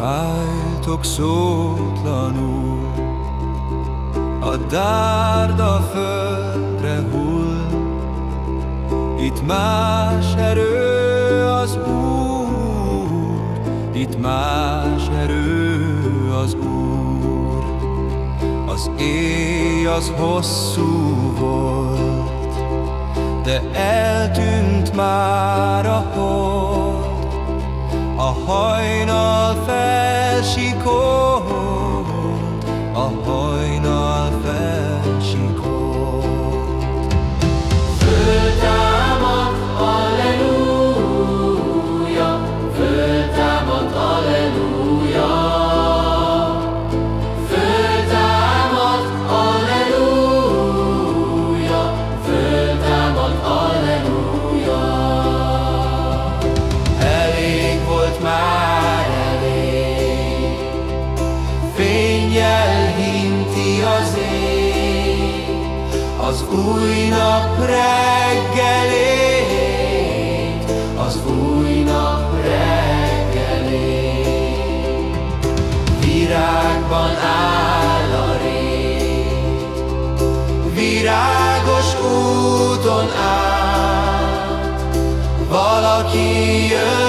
Álltok szótlanul, a dárd a földre hull, itt más erő az Úr, itt más erő az Úr. Az éj az hosszú volt, de eltűnt már a hold, a hajnal felsikolt, a új nap reggelét, az új nap reggelét. Virágban áll a rét, virágos úton át, valaki jön